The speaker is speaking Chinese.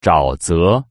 沼泽。